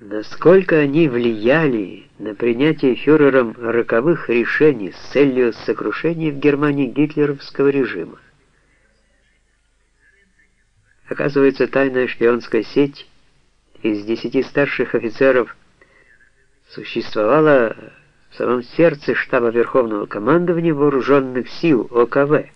Насколько они влияли на принятие фюрером роковых решений с целью сокрушения в Германии гитлеровского режима. Оказывается, тайная шпионская сеть из десяти старших офицеров существовала в самом сердце штаба Верховного командования Вооруженных сил ОКВ.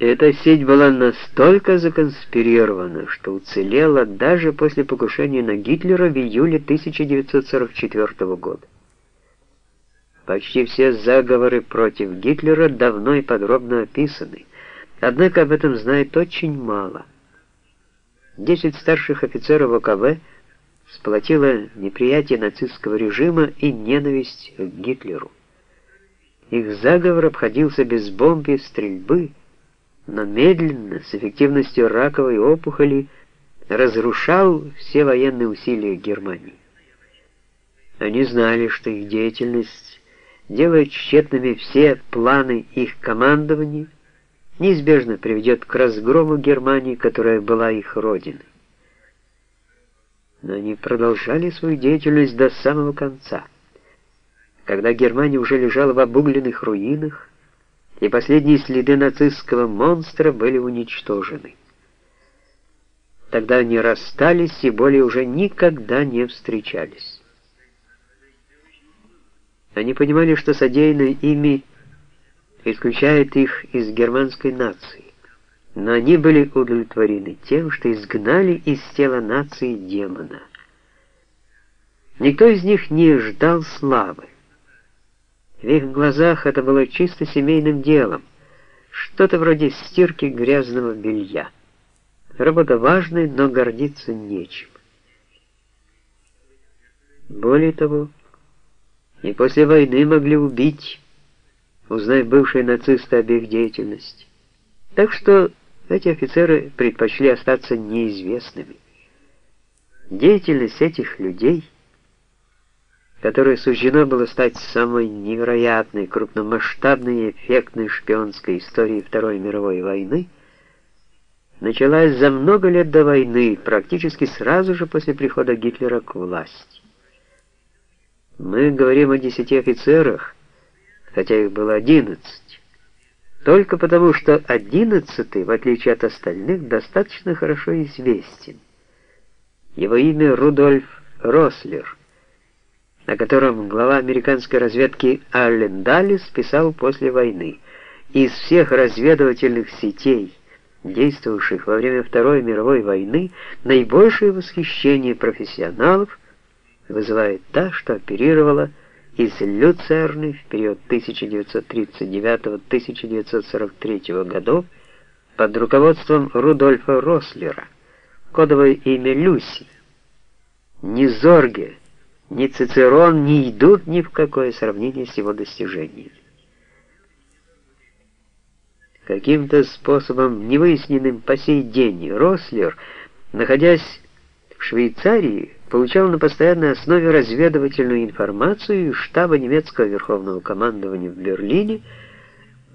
Эта сеть была настолько законспирирована, что уцелела даже после покушения на Гитлера в июле 1944 года. Почти все заговоры против Гитлера давно и подробно описаны, однако об этом знает очень мало. Десять старших офицеров ОКВ сплотило неприятие нацистского режима и ненависть к Гитлеру. Их заговор обходился без бомб и стрельбы, но медленно, с эффективностью раковой опухоли, разрушал все военные усилия Германии. Они знали, что их деятельность делает тщетными все планы их командования, неизбежно приведет к разгрому Германии, которая была их родиной. Но они продолжали свою деятельность до самого конца. Когда Германия уже лежала в обугленных руинах, и последние следы нацистского монстра были уничтожены. Тогда они расстались и более уже никогда не встречались. Они понимали, что содеянное ими исключает их из германской нации, но они были удовлетворены тем, что изгнали из тела нации демона. Никто из них не ждал славы. В их глазах это было чисто семейным делом, что-то вроде стирки грязного белья. Работа важная, но гордиться нечем. Более того, и после войны могли убить, узнав бывшие нацисты об их деятельности. Так что эти офицеры предпочли остаться неизвестными. Деятельность этих людей — которой суждено было стать самой невероятной, крупномасштабной и эффектной шпионской историей Второй мировой войны, началась за много лет до войны, практически сразу же после прихода Гитлера к власти. Мы говорим о десяти офицерах, хотя их было одиннадцать, только потому что одиннадцатый, в отличие от остальных, достаточно хорошо известен. Его имя Рудольф Рослер о котором глава американской разведки Аллен Даллес писал после войны. Из всех разведывательных сетей, действовавших во время Второй мировой войны, наибольшее восхищение профессионалов вызывает та, что оперировала из Люцерны в период 1939-1943 годов под руководством Рудольфа Рослера, кодовое имя Люси, не Зорге, ни Цицерон не идут ни в какое сравнение с его достижениями. Каким-то способом, невыясненным по сей день, Рослер, находясь в Швейцарии, получал на постоянной основе разведывательную информацию из штаба немецкого верховного командования в Берлине,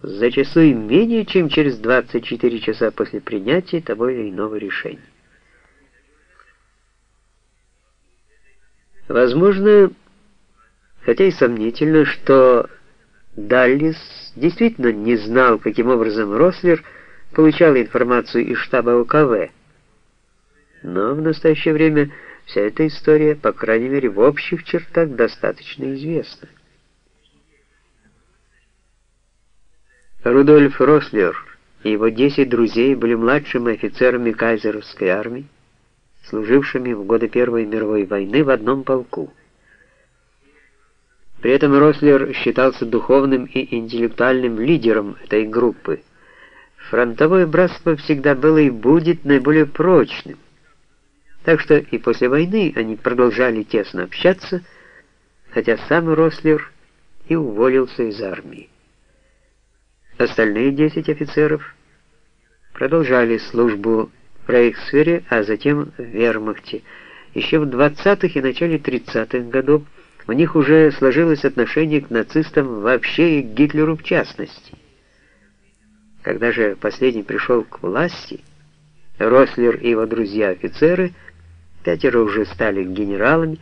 зачастую менее чем через 24 часа после принятия того или иного решения. Возможно, хотя и сомнительно, что Даллис действительно не знал, каким образом Рослер получал информацию из штаба УКВ. Но в настоящее время вся эта история, по крайней мере в общих чертах, достаточно известна. Рудольф Рослер и его 10 друзей были младшими офицерами кайзеровской армии, служившими в годы Первой мировой войны в одном полку. При этом Рослер считался духовным и интеллектуальным лидером этой группы. Фронтовое братство всегда было и будет наиболее прочным. Так что и после войны они продолжали тесно общаться, хотя сам Рослер и уволился из армии. Остальные 10 офицеров продолжали службу Рейхсвере, а затем в Вермахте. Еще в 20-х и начале 30-х годов у них уже сложилось отношение к нацистам вообще и к Гитлеру в частности. Когда же последний пришел к власти, Рослер и его друзья-офицеры, пятеро уже стали генералами,